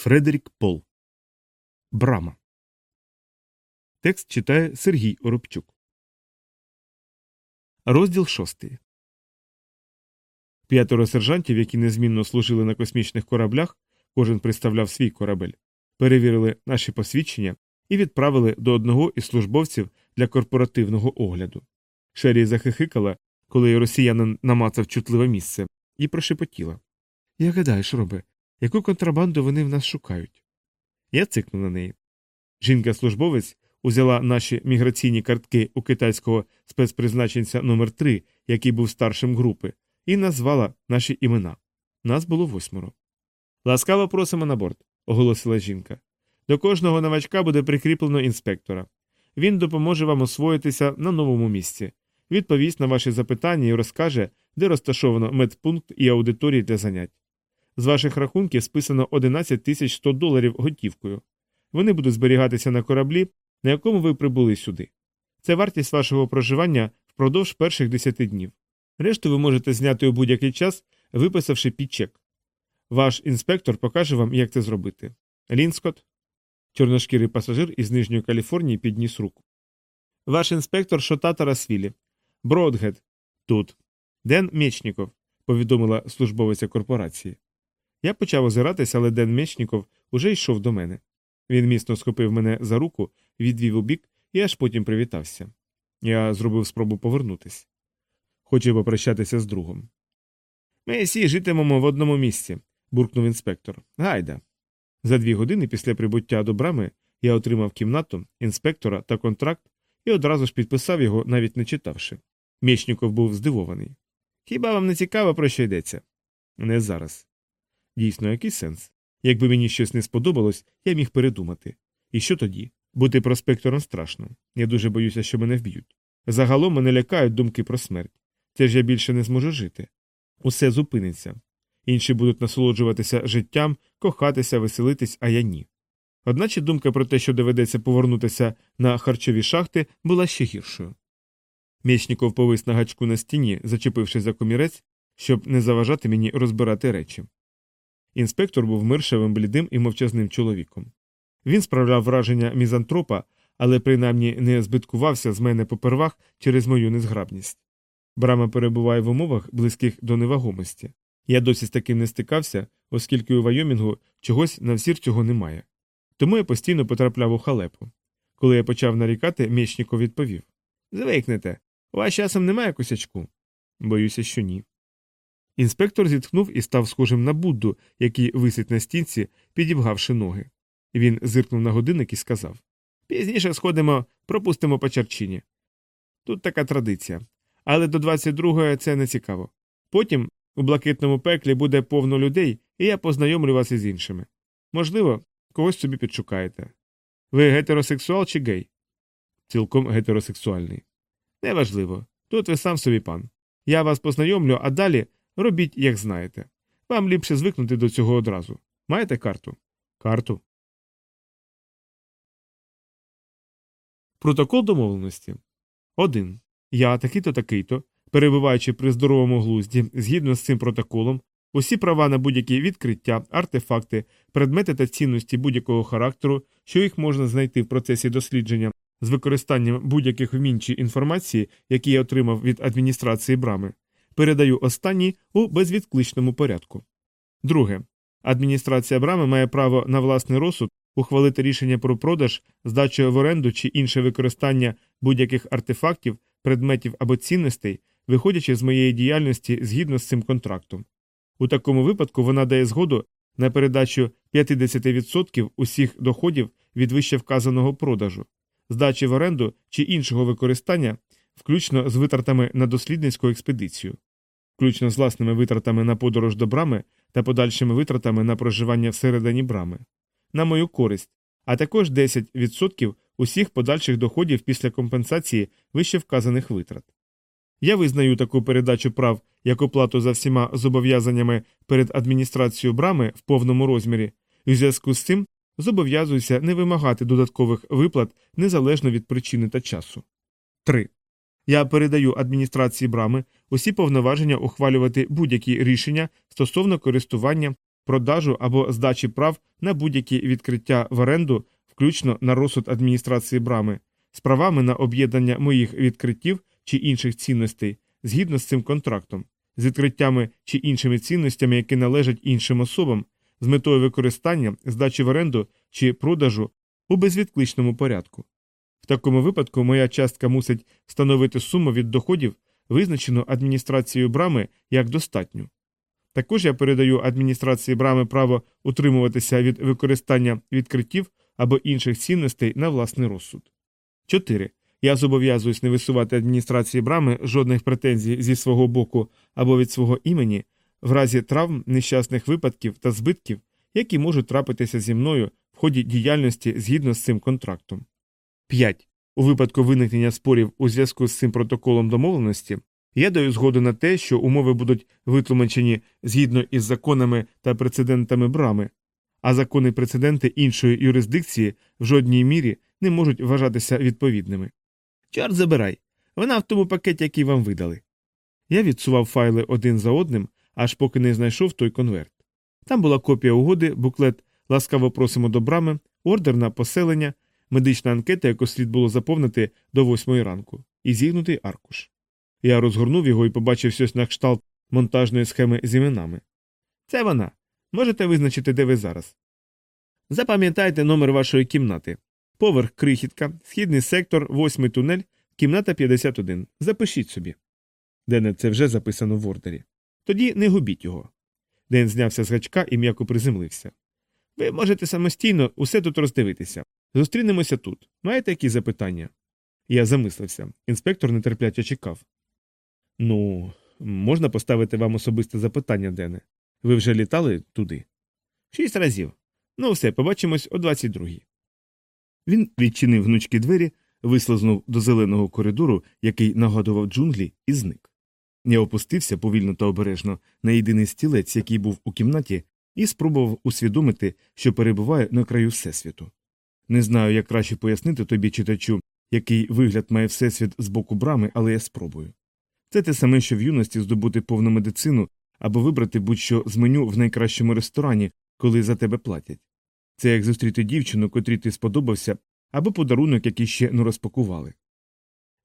Фредерік Пол. Брама. Текст читає Сергій Оробчук. Розділ шостий. П'ятеро сержантів, які незмінно служили на космічних кораблях, кожен представляв свій корабель, перевірили наші посвідчення і відправили до одного із службовців для корпоративного огляду. Шері захихикала, коли росіянин намацав чутливе місце, і прошепотіла. Як гадаєш, робе, яку контрабанду вони в нас шукають? Я цикнув на неї. Жінка-службовець узяла наші міграційні картки у китайського спецпризначенця номер 3 який був старшим групи, і назвала наші імена. Нас було восьмеро. Ласкаво просимо на борт, оголосила жінка. До кожного новачка буде прикріплено інспектора. Він допоможе вам освоїтися на новому місці, відповість на ваші запитання і розкаже, де розташовано медпункт і аудиторії для занять. З ваших рахунків списано 11 тисяч 100 доларів готівкою. Вони будуть зберігатися на кораблі, на якому ви прибули сюди. Це вартість вашого проживання впродовж перших 10 днів. Решту ви можете зняти у будь-який час, виписавши підчек. Ваш інспектор покаже вам, як це зробити. Лінскот, чорношкірий пасажир із Нижньої Каліфорнії, підніс руку. Ваш інспектор Шота Тарасвілі. Бродгед. Тут. Ден Мєчніков, повідомила службовиця корпорації. Я почав озиратися, але Ден Мєчніков уже йшов до мене. Він міцно схопив мене за руку, відвів у бік і аж потім привітався. Я зробив спробу повернутися. Хочу попрощатися з другом. Ми всі житимемо в одному місці, буркнув інспектор. Гайда. За дві години після прибуття до брами я отримав кімнату, інспектора та контракт і одразу ж підписав його, навіть не читавши. Мєчніков був здивований. Хіба вам не цікаво, про що йдеться? Не зараз. Дійсно, який сенс? Якби мені щось не сподобалось, я міг передумати. І що тоді? Бути проспектором страшно. Я дуже боюся, що мене вб'ють. Загалом мене лякають думки про смерть. Це ж я більше не зможу жити. Усе зупиниться. Інші будуть насолоджуватися життям, кохатися, веселитись, а я ні. Одначе думка про те, що доведеться повернутися на харчові шахти, була ще гіршою. Мєчніков повис на гачку на стіні, зачепивши за комірець, щоб не заважати мені розбирати речі. Інспектор був миршевим, блідим і мовчазним чоловіком. Він справляв враження мізантропа, але принаймні не збиткувався з мене попервах через мою незграбність. Брама перебуває в умовах, близьких до невагомості. Я досі з таким не стикався, оскільки у Вайомінгу чогось на всір цього немає. Тому я постійно потрапляв у халепу. Коли я почав нарікати, Мєчніков відповів Звикнете, у вас часом немає косячку? Боюся, що ні. Інспектор зітхнув і став схожим на Будду, який висить на стінці, підібгавши ноги. Він зиркнув на годинник і сказав Пізніше сходимо, пропустимо по черчині. Тут така традиція. Але до 22-го це не цікаво. Потім у блакитному пеклі буде повно людей, і я познайомлю вас із іншими. Можливо, когось собі підшукаєте. Ви гетеросексуал чи гей? Цілком гетеросексуальний. Неважливо. Тут ви сам собі пан. Я вас познайомлю, а далі робіть, як знаєте. Вам ліпше звикнути до цього одразу. Маєте карту? Карту. Протокол домовленості. 1. Я такий-то такий-то, перебуваючи при здоровому глузді, згідно з цим протоколом, усі права на будь-які відкриття, артефакти, предмети та цінності будь-якого характеру, що їх можна знайти в процесі дослідження з використанням будь-яких вмінь чи інформації, які я отримав від адміністрації брами, передаю останній у безвідкличному порядку. Друге. Адміністрація брами має право на власний розсуд ухвалити рішення про продаж, здачу в оренду чи інше використання будь-яких артефактів, предметів або цінностей, виходячи з моєї діяльності згідно з цим контрактом. У такому випадку вона дає згоду на передачу 50% усіх доходів від вище вказаного продажу, здачі в оренду чи іншого використання, включно з витратами на дослідницьку експедицію, включно з власними витратами на подорож до брами та подальшими витратами на проживання всередині брами, на мою користь, а також 10% усіх подальших доходів після компенсації вище вказаних витрат. Я визнаю таку передачу прав як оплату за всіма зобов'язаннями перед адміністрацією брами в повному розмірі, і в зв'язку з цим зобов'язуюся не вимагати додаткових виплат незалежно від причини та часу. 3. Я передаю адміністрації брами усі повноваження ухвалювати будь-які рішення стосовно користування, продажу або здачі прав на будь-які відкриття в оренду, включно на розсуд адміністрації брами, з правами на об'єднання моїх відкриттів чи інших цінностей згідно з цим контрактом, з відкриттями чи іншими цінностями, які належать іншим особам, з метою використання, здачі в оренду чи продажу у безвідкличному порядку. В такому випадку моя частка мусить становити суму від доходів, визначену адміністрацією брами як достатню. Також я передаю адміністрації брами право утримуватися від використання відкриттів або інших цінностей на власний розсуд. 4. Я зобов'язуюсь не висувати адміністрації брами жодних претензій зі свого боку або від свого імені в разі травм, нещасних випадків та збитків, які можуть трапитися зі мною в ході діяльності згідно з цим контрактом. 5. У випадку виникнення спорів у зв'язку з цим протоколом домовленості я даю згоду на те, що умови будуть витлумачені згідно із законами та прецедентами брами, а закони і прецеденти іншої юрисдикції в жодній мірі не можуть вважатися відповідними. Чорт забирай. Вона в тому пакеті, який вам видали. Я відсував файли один за одним, аж поки не знайшов той конверт. Там була копія угоди, буклет ласкаво просимо до брами, ордер на поселення, медична анкета, яку слід було заповнити до восьмої ранку, і зігнутий аркуш. Я розгорнув його і побачив щось на кшталт монтажної схеми з іменами. Це вона. Можете визначити, де ви зараз. Запам'ятайте номер вашої кімнати. Поверх крихітка, східний сектор, восьмий тунель, кімната 51. Запишіть собі. Дене це вже записано в ордері. Тоді не губіть його. Ден знявся з гачка і м'яко приземлився. Ви можете самостійно усе тут роздивитися. Зустрінемося тут. Маєте якісь запитання? Я замислився. Інспектор нетерпляче чекав. Ну, можна поставити вам особисте запитання, Дене. Ви вже літали туди? Шість разів. Ну, все, побачимось о 22-й. Він відчинив гнучкі двері, вислизнув до зеленого коридору, який нагадував джунглі, і зник. Я опустився повільно та обережно на єдиний стілець, який був у кімнаті, і спробував усвідомити, що перебуває на краю Всесвіту. Не знаю, як краще пояснити тобі, читачу, який вигляд має Всесвіт з боку брами, але я спробую. Це те саме, що в юності здобути повну медицину або вибрати будь-що з меню в найкращому ресторані, коли за тебе платять. Це як зустріти дівчину, котрій ти сподобався, або подарунок, який ще не розпакували.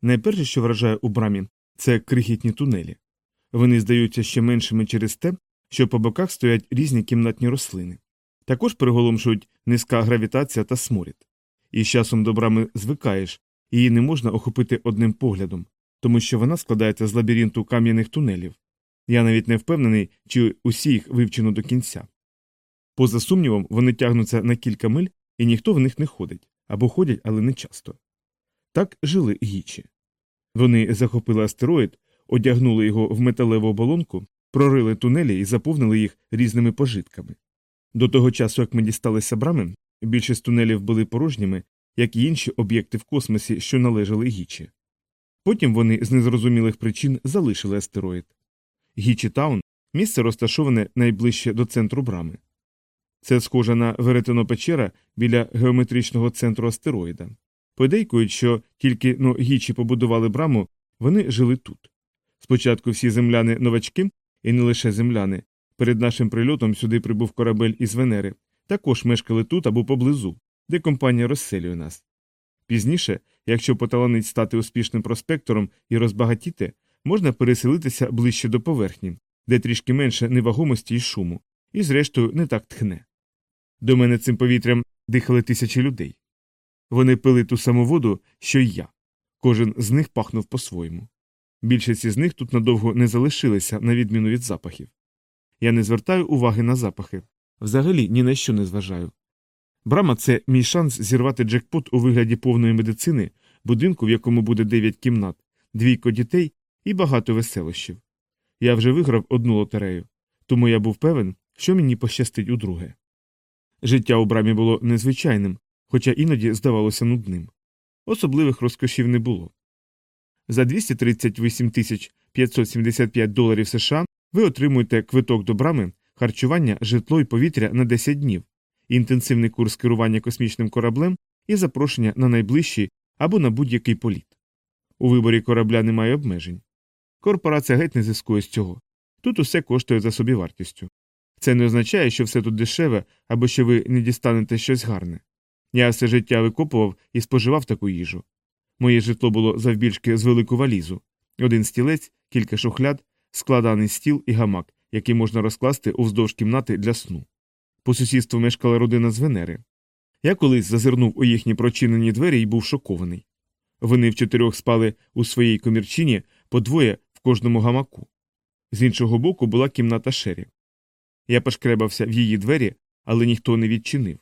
Найперше, що вражає у брамі, це крихітні тунелі. Вони здаються ще меншими через те, що по боках стоять різні кімнатні рослини. Також приголомшують низька гравітація та сморід. І з часом до брами звикаєш, її не можна охопити одним поглядом, тому що вона складається з лабіринту кам'яних тунелів. Я навіть не впевнений, чи усі їх вивчено до кінця. Поза сумнівом, вони тягнуться на кілька миль, і ніхто в них не ходить або ходять, але не часто. Так жили гічі. Вони захопили астероїд, одягнули його в металеву оболонку, прорили тунелі і заповнили їх різними пожитками. До того часу, як ми дісталися брами, більшість тунелів були порожніми, як і інші об'єкти в космосі, що належали гічі. Потім вони з незрозумілих причин залишили астероїд. Гічі Таун місце розташоване найближче до центру брами. Це схоже на веретено печера біля геометричного центру астероїда. Подейкують, що тільки но гічі побудували браму, вони жили тут. Спочатку всі земляни новачки, і не лише земляни. Перед нашим прильотом сюди прибув корабель із Венери, також мешкали тут або поблизу, де компанія розселює нас. Пізніше, якщо поталанить стати успішним проспектором і розбагатіти, можна переселитися ближче до поверхні, де трішки менше невагомості і шуму, і, зрештою, не так тхне. До мене цим повітрям дихали тисячі людей. Вони пили ту саму воду, що й я. Кожен з них пахнув по-своєму. Більшість із них тут надовго не залишилися, на відміну від запахів. Я не звертаю уваги на запахи. Взагалі ні на що не зважаю. Брама це мій шанс зірвати джекпот у вигляді повної медицини, будинку, в якому буде дев'ять кімнат, двійко дітей і багато веселощів. Я вже виграв одну лотерею, тому я був певен, що мені пощастить удруге. Життя у брамі було незвичайним, хоча іноді здавалося нудним. Особливих розкошів не було. За 238 тисяч 575 доларів США ви отримуєте квиток до брами, харчування, житло і повітря на 10 днів, інтенсивний курс керування космічним кораблем і запрошення на найближчий або на будь-який політ. У виборі корабля немає обмежень. Корпорація геть не зискує з цього. Тут усе коштує за собівартістю. Це не означає, що все тут дешеве або що ви не дістанете щось гарне. Я все життя викопував і споживав таку їжу. Моє житло було завбільшки з велику валізу один стілець, кілька шухляд, складаний стіл і гамак, який можна розкласти уздовж кімнати для сну. По сусідству мешкала родина з Венери. Я колись зазирнув у їхні прочинені двері і був шокований. Вони в чотирьох спали у своїй комірчині по двоє в кожному гамаку. З іншого боку була кімната шері. Я пошкребався в її двері, але ніхто не відчинив.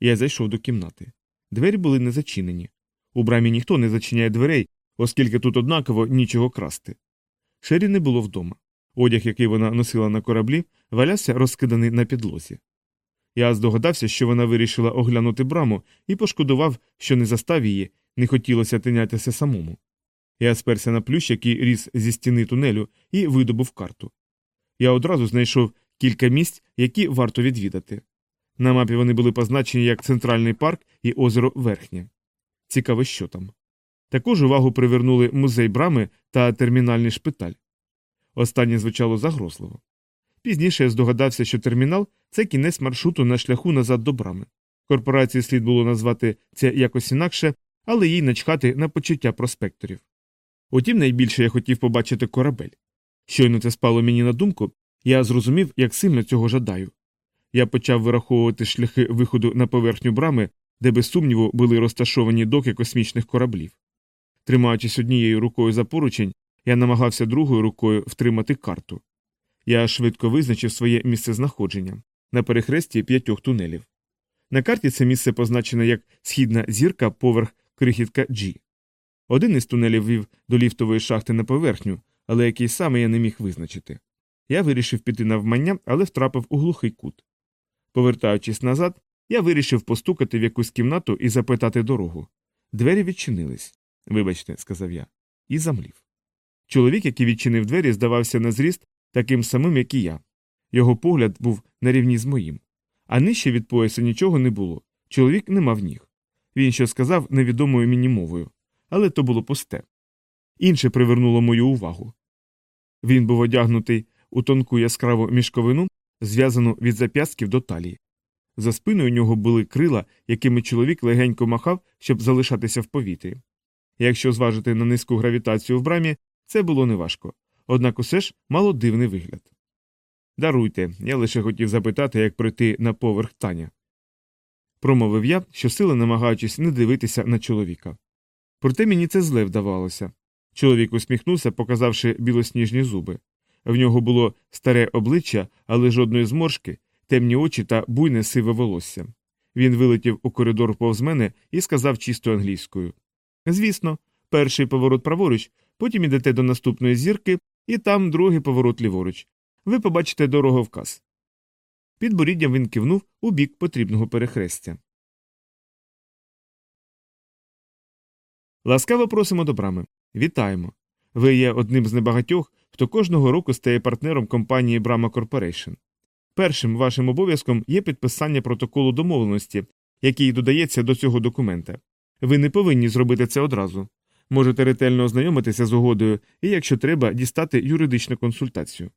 Я зайшов до кімнати. Двері були не зачинені. У брамі ніхто не зачиняє дверей, оскільки тут однаково нічого красти. Шері не було вдома. Одяг, який вона носила на кораблі, валявся розкиданий на підлозі. Я здогадався, що вона вирішила оглянути браму і пошкодував, що не застав її, не хотілося тинятися самому. Я сперся на плющ, який ріс зі стіни тунелю, і видобув карту. Я одразу знайшов кілька місць, які варто відвідати. На мапі вони були позначені як центральний парк і озеро Верхнє. Цікаво, що там. Також увагу привернули музей брами та термінальний шпиталь. Останнє звучало загрозливо. Пізніше я здогадався, що термінал це кінець маршруту на шляху назад до брами. Корпорації слід було назвати це якось інакше, але їй начхати на почуття проспекторів. Утім, найбільше я хотів побачити корабель. Щойно це спало мені на думку, я зрозумів, як сильно цього жадаю. Я почав вираховувати шляхи виходу на поверхню брами, де без сумніву були розташовані доки космічних кораблів. Тримаючись однією рукою за поручень, я намагався другою рукою втримати карту. Я швидко визначив своє місцезнаходження на перехресті п'ятьох тунелів. На карті це місце позначено як східна зірка поверх крихітка G. Один із тунелів вів до ліфтової шахти на поверхню, але який саме я не міг визначити. Я вирішив піти навмання, але втрапив у глухий кут. Повертаючись назад, я вирішив постукати в якусь кімнату і запитати дорогу. Двері відчинились. Вибачте, сказав я, і замлів. Чоловік, який відчинив двері, здавався на зріст таким самим, як і я. Його погляд був на рівні з моїм. А нижче від пояса нічого не було. Чоловік не мав ніг. Він що сказав невідомою мені мовою, але то було пусте. Інше привернуло мою увагу. Він був одягнутий у тонку яскраву мішковину, зв'язану від зап'ястків до талії. За спиною у нього були крила, якими чоловік легенько махав, щоб залишатися в повітрі. Якщо зважити на низьку гравітацію в брамі, це було неважко, однак усе ж мало дивний вигляд. Даруйте, я лише хотів запитати, як пройти на поверх таня. Промовив я, щосили намагаючись не дивитися на чоловіка. Проте мені це зле вдавалося. Чоловік усміхнувся, показавши білосніжні зуби. В нього було старе обличчя, але жодної зморшки, темні очі та буйне сиве волосся. Він вилетів у коридор повз мене і сказав чисто англійською Звісно, перший поворот праворуч, потім ідете до наступної зірки, і там другий поворот ліворуч. Ви побачите дороговказ. Під боріддям він кивнув у бік потрібного перехрестя. Ласкаво просимо до брами. Вітаємо. Ви є одним з небагатьох, хто кожного року стає партнером компанії Брама Корпорейшн. Першим вашим обов'язком є підписання протоколу домовленості, який додається до цього документа. Ви не повинні зробити це одразу. Можете ретельно ознайомитися з угодою і, якщо треба, дістати юридичну консультацію.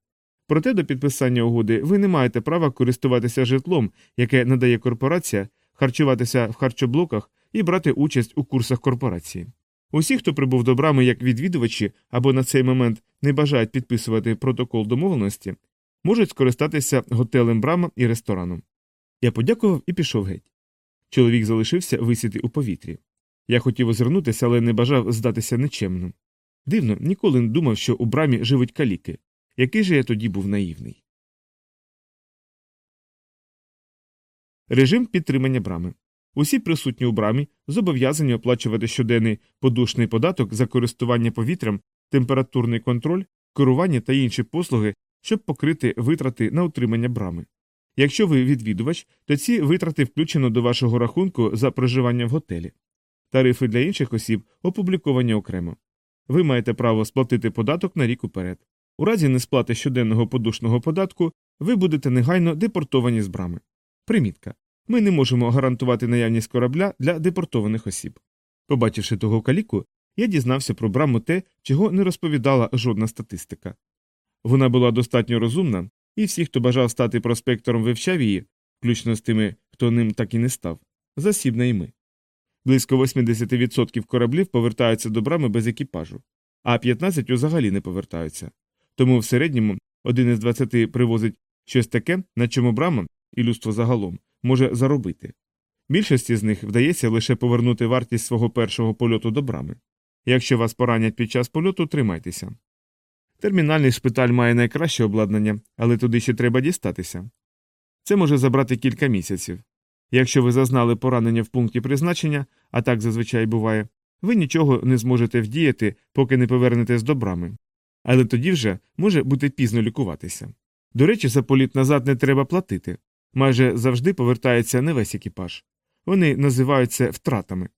Проте до підписання угоди ви не маєте права користуватися житлом, яке надає корпорація, харчуватися в харчоблоках і брати участь у курсах корпорації. Усі, хто прибув до брами як відвідувачі або на цей момент не бажають підписувати протокол домовленості, можуть скористатися готелем брама і рестораном. Я подякував і пішов геть. Чоловік залишився висіти у повітрі. Я хотів озирнутися, але не бажав здатися нечемним. Дивно, ніколи не думав, що у брамі живуть каліки. Який же я тоді був наївний. Режим підтримання брами. Усі присутні у брамі зобов'язані оплачувати щоденний подушний податок за користування повітрям, температурний контроль, керування та інші послуги, щоб покрити витрати на утримання брами. Якщо ви відвідувач, то ці витрати включено до вашого рахунку за проживання в готелі. Тарифи для інших осіб опубліковані окремо. Ви маєте право сплатити податок на рік уперед. У разі несплати щоденного подушного податку ви будете негайно депортовані з брами. Примітка. Ми не можемо гарантувати наявність корабля для депортованих осіб. Побачивши того каліку, я дізнався про браму те, чого не розповідала жодна статистика. Вона була достатньо розумна, і всі, хто бажав стати проспектором, вивчав її, включно з тими, хто ним так і не став, засіб на іми. Близько 80% кораблів повертаються до брами без екіпажу, а 15 взагалі не повертаються. Тому в середньому один із 20 привозить щось таке, на чому брама, і людство загалом, може заробити. Більшості з них вдається лише повернути вартість свого першого польоту до брами. Якщо вас поранять під час польоту, тримайтеся. Термінальний шпиталь має найкраще обладнання, але туди ще треба дістатися. Це може забрати кілька місяців. Якщо ви зазнали поранення в пункті призначення, а так зазвичай буває, ви нічого не зможете вдіяти, поки не повернетесь до брами. Але тоді вже може бути пізно лікуватися. До речі, за політ назад не треба платити. Майже завжди повертається не весь екіпаж. Вони називаються втратами.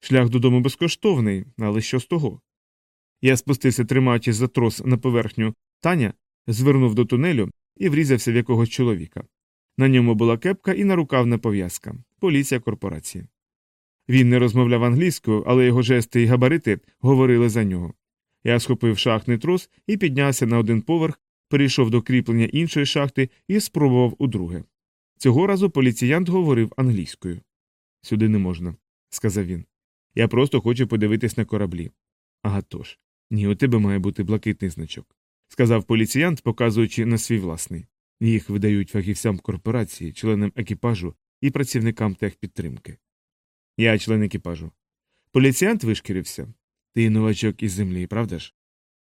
Шлях додому безкоштовний, але що з того? Я спустився, тримаючись за трос на поверхню Таня, звернув до тунелю і врізався в якогось чоловіка. На ньому була кепка і нарукавна пов'язка поліція корпорації. Він не розмовляв англійською, але його жести і габарити говорили за нього. Я схопив шахтний трос і піднявся на один поверх, перейшов до кріплення іншої шахти і спробував удруге. Цього разу поліціянт говорив англійською. Сюди не можна, сказав він. Я просто хочу подивитись на кораблі. Ага тож. Ні, у тебе має бути блакитний значок, сказав поліціянт, показуючи на свій власний. Їх видають фахівцям корпорації, членам екіпажу і працівникам техпідтримки. Я член екіпажу. Поліціянт вишкірився. Ти новачок із землі, правда ж?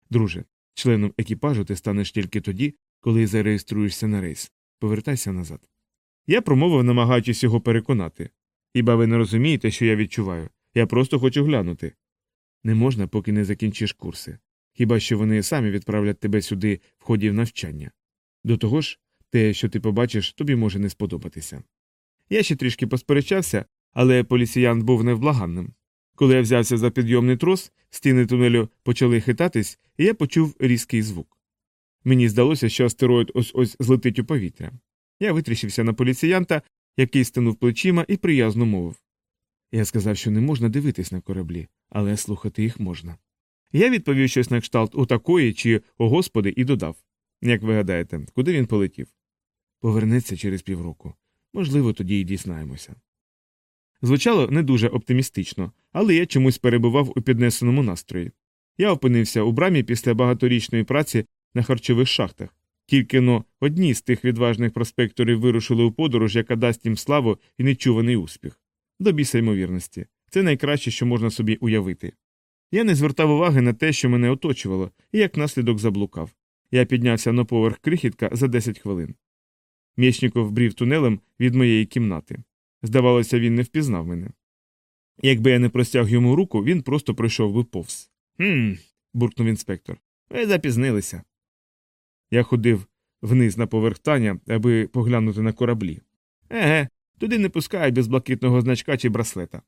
Друже, членом екіпажу ти станеш тільки тоді, коли зареєструєшся на рейс. Повертайся назад. Я промовив, намагаючись його переконати. Хіба ви не розумієте, що я відчуваю? Я просто хочу глянути. Не можна, поки не закінчиш курси. Хіба що вони самі відправлять тебе сюди в ході навчання. До того ж, те, що ти побачиш, тобі може не сподобатися. Я ще трішки посперечався, але поліціян був невблаганним. Коли я взявся за підйомний трос, стіни тунелю почали хитатись, і я почув різкий звук. Мені здалося, що астероїд ось ось злетить у повітря. Я витріщився на поліціянта, який стинув плечима і приязно мовив. Я сказав, що не можна дивитись на кораблі, але слухати їх можна. Я відповів щось на кшталт у такої чи о господи і додав як ви гадаєте, куди він полетів? Повернеться через півроку. Можливо, тоді й дізнаємося. Звучало не дуже оптимістично, але я чомусь перебував у піднесеному настрої. Я опинився у брамі після багаторічної праці на харчових шахтах. Тільки но одні з тих відважних проспекторів вирушили у подорож, яка дасть їм славу і нечуваний успіх. До біса ймовірності. Це найкраще, що можна собі уявити. Я не звертав уваги на те, що мене оточувало, і як наслідок заблукав. Я піднявся на поверх крихітка за 10 хвилин. Мєчніков брів тунелем від моєї кімнати. Здавалося, він не впізнав мене. Якби я не простяг йому руку, він просто пройшов би повз. «Хм», – буркнув інспектор. Ви запізнилися. Я ходив вниз на поверх Таня, аби поглянути на кораблі. Еге, туди не пускають без блакитного значка чи браслета.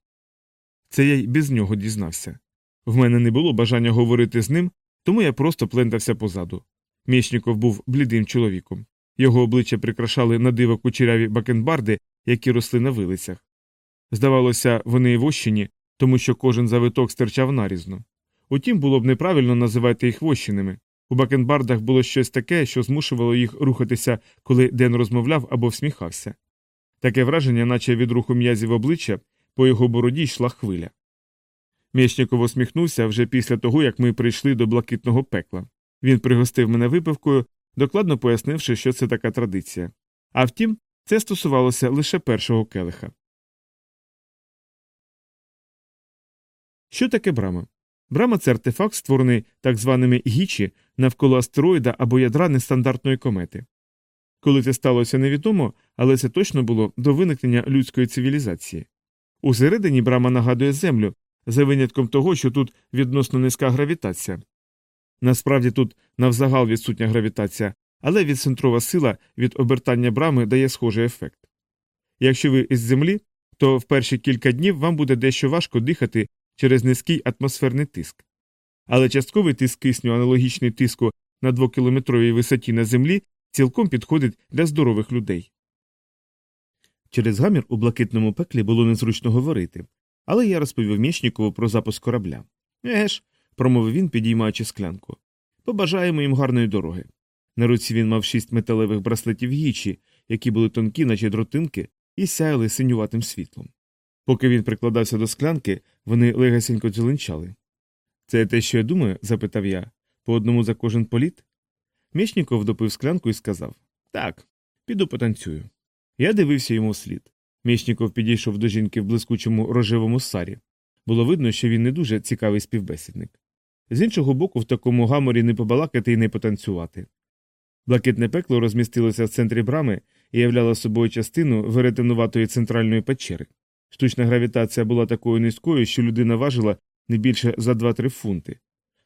Це я й без нього дізнався. В мене не було бажання говорити з ним, тому я просто плентався позаду. Мєчніков був блідим чоловіком. Його обличчя прикрашали на диво кучеряві бакенбарди, які росли на вилицях. Здавалося, вони вощені, тому що кожен завиток стирчав нарізно. Утім, було б неправильно називати їх вощеними. У бакенбардах було щось таке, що змушувало їх рухатися, коли Ден розмовляв або всміхався. Таке враження, наче від руху м'язів обличчя, по його бороді йшла хвиля. Мєчніков усміхнувся вже після того, як ми прийшли до блакитного пекла. Він пригостив мене випивкою, докладно пояснивши, що це така традиція. А втім, це стосувалося лише першого келиха. Що таке брама? Брама це артефакт, створений так званими гічі навколо астероїда або ядра нестандартної комети. Коли це сталося невідомо, але це точно було до виникнення людської цивілізації. Усередині брама нагадує Землю, за винятком того, що тут відносно низька гравітація. Насправді тут навзагал відсутня гравітація, але відцентрова сила від обертання брами дає схожий ефект. Якщо ви із землі, то в перші кілька днів вам буде дещо важко дихати через низький атмосферний тиск. Але частковий тиск кисню, аналогічний тиску на двокілометровій висоті на землі, цілком підходить для здорових людей. Через гамір у блакитному пеклі було незручно говорити, але я розповів Мєчнікову про запуск корабля. Еге промовив він, підіймаючи склянку. Побажаємо їм гарної дороги. На руці він мав шість металевих браслетів гічі, які були тонкі, наче дротинки, і сяяли синюватим світлом. Поки він прикладався до склянки, вони легасенько дзеленчали. Це те, що я думаю? запитав я. По одному за кожен політ? Мічніков допив склянку і сказав Так, піду потанцюю. Я дивився йому вслід. Мічніков підійшов до жінки в блискучому рожевому сарі. Було видно, що він не дуже цікавий співбесідник. З іншого боку, в такому гаморі не побалакати і не потанцювати. Блакитне пекло розмістилося в центрі брами і являло собою частину веретенуватої центральної печери. Штучна гравітація була такою низькою, що людина важила не більше за 2-3 фунти.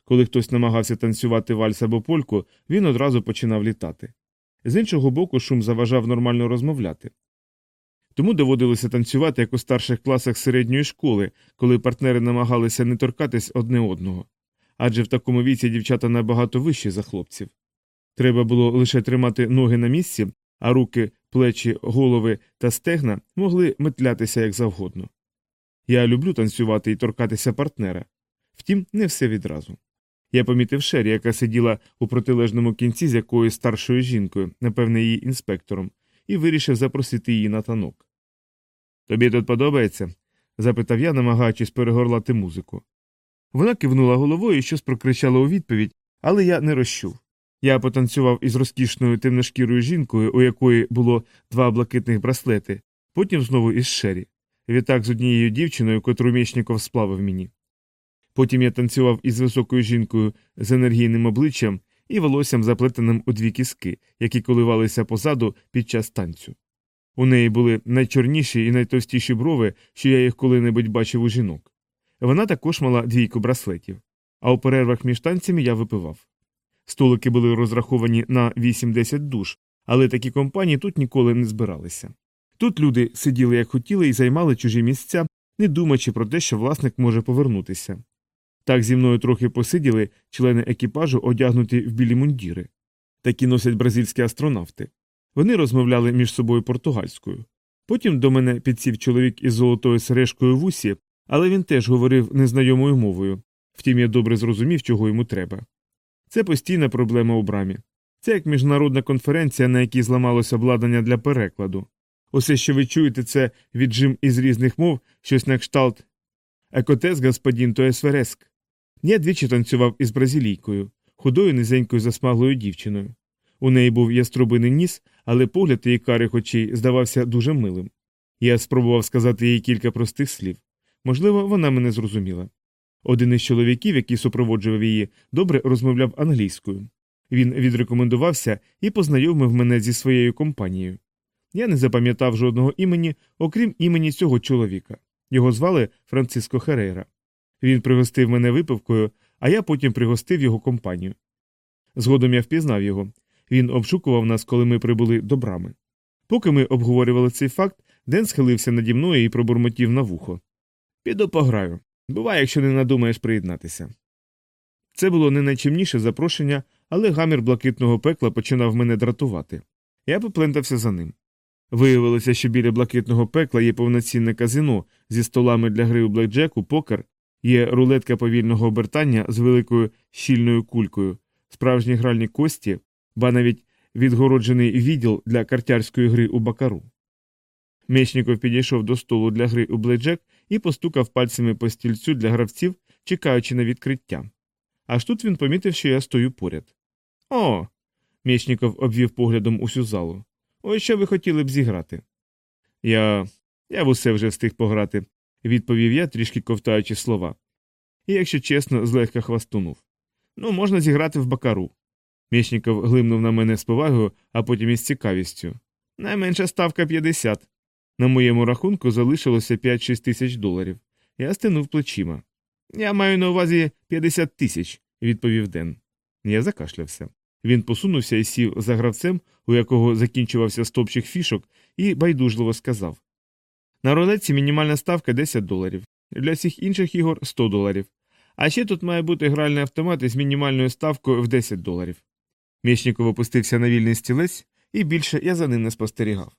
Коли хтось намагався танцювати вальс або польку, він одразу починав літати. З іншого боку, шум заважав нормально розмовляти. Тому доводилося танцювати як у старших класах середньої школи, коли партнери намагалися не торкатись одне одного. Адже в такому віці дівчата набагато вищі за хлопців. Треба було лише тримати ноги на місці, а руки, плечі, голови та стегна могли метлятися як завгодно. Я люблю танцювати і торкатися партнера. Втім, не все відразу. Я помітив Шері, яка сиділа у протилежному кінці з якоюсь старшою жінкою, напевне, її інспектором, і вирішив запросити її на танок. Тобі тут подобається? запитав я, намагаючись перегорлати музику. Вона кивнула головою і щось прокричала у відповідь, але я не розчув. Я потанцював із розкішною темношкірою жінкою, у якої було два блакитних браслети, потім знову із Шері. Відтак з однією дівчиною, котру Мєчніков сплавив мені. Потім я танцював із високою жінкою з енергійним обличчям і волоссям заплетеним у дві кіски, які коливалися позаду під час танцю. У неї були найчорніші і найтовстіші брови, що я їх коли-небудь бачив у жінок. Вона також мала двійку браслетів, а у перервах між танцями я випивав. Столики були розраховані на 8-10 душ, але такі компанії тут ніколи не збиралися. Тут люди сиділи як хотіли і займали чужі місця, не думаючи про те, що власник може повернутися. Так зі мною трохи посиділи члени екіпажу, одягнуті в білі мундіри. Такі носять бразильські астронавти. Вони розмовляли між собою португальською. Потім до мене підсів чоловік із золотою сережкою в усі, але він теж говорив незнайомою мовою. Втім, я добре зрозумів, чого йому треба. Це постійна проблема у брамі. Це як міжнародна конференція, на якій зламалося обладнання для перекладу. Усе, що ви чуєте, це віджим із різних мов, щось на кшталт Екотес, то есвереск. Я двічі танцював із бразилійкою, худою низенькою засмаглою дівчиною. У неї був яструбиний ніс, але погляд її карих очей здавався дуже милим. Я спробував сказати їй кілька простих слів. Можливо, вона мене зрозуміла. Один із чоловіків, який супроводжував її, добре розмовляв англійською. Він відрекомендувався і познайомив мене зі своєю компанією. Я не запам'ятав жодного імені, окрім імені цього чоловіка. Його звали Франциско Херейра. Він пригостив мене випивкою, а я потім пригостив його компанію. Згодом я впізнав його. Він обшукував нас, коли ми прибули до брами. Поки ми обговорювали цей факт, Ден схилився наді мною і пробурмотів на вухо. Піду пограю. Буває, якщо не надумаєш приєднатися. Це було не найчимніше запрошення, але гамір блакитного пекла починав мене дратувати. Я поплентався за ним. Виявилося, що біля блакитного пекла є повноцінне казино зі столами для гри у блекджеку, покер, є рулетка повільного обертання з великою щільною кулькою, справжні гральні кості, ба навіть відгороджений відділ для картярської гри у бакару. Мечніков підійшов до столу для гри у бледжек і постукав пальцями по стільцю для гравців, чекаючи на відкриття. Аж тут він помітив, що я стою поряд. О. Мечніков обвів поглядом усю залу. Ось що ви хотіли б зіграти. Я. я в усе вже встиг пограти, відповів я, трішки ковтаючи слова. І, якщо чесно, злегка хвастунув. Ну, можна зіграти в бакару. Мєчніков глимнув на мене з повагою, а потім із цікавістю. Найменша ставка 50. На моєму рахунку залишилося 5-6 тисяч доларів. Я стинув плечима. Я маю на увазі 50 тисяч, відповів Ден. Я закашлявся. Він посунувся і сів за гравцем, у якого закінчувався стопчик фішок, і байдужливо сказав На рулетці мінімальна ставка 10 доларів, для всіх інших ігор 100 доларів. А ще тут має бути гральний автомат із мінімальною ставкою в 10 доларів. Мєчніков опустився на вільний стілець, і більше я за ним не спостерігав.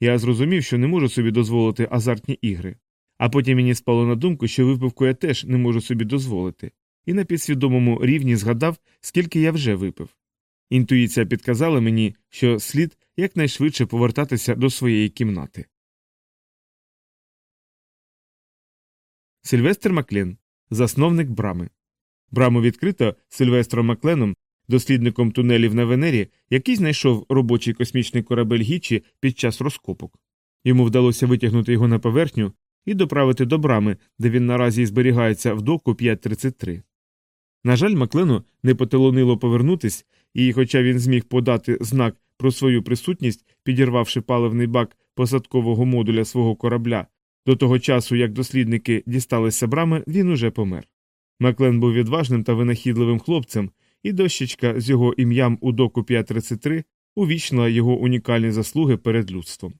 Я зрозумів, що не можу собі дозволити азартні ігри, а потім мені спало на думку, що випивку я теж не можу собі дозволити, і на підсвідомому рівні згадав, скільки я вже випив. Інтуїція підказала мені, що слід якнайшвидше повертатися до своєї кімнати. Сильвестр Маклен, засновник брами. Браму відкрито Сильвестром Макленом, дослідником тунелів на Венері, який знайшов робочий космічний корабель Гічі під час розкопок. Йому вдалося витягнути його на поверхню і доправити до брами, де він наразі зберігається в доку 533. На жаль, Маклену не потелонило повернутись, і, хоча він зміг подати знак про свою присутність, підірвавши паливний бак посадкового модуля свого корабля, до того часу, як дослідники дісталися брами, він уже помер. Маклен був відважним та винахідливим хлопцем, і дощечка з його ім'ям у доку 533 увічнила його унікальні заслуги перед людством.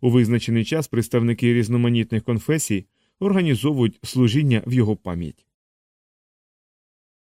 У визначений час представники різноманітних конфесій організовують служіння в його пам'ять.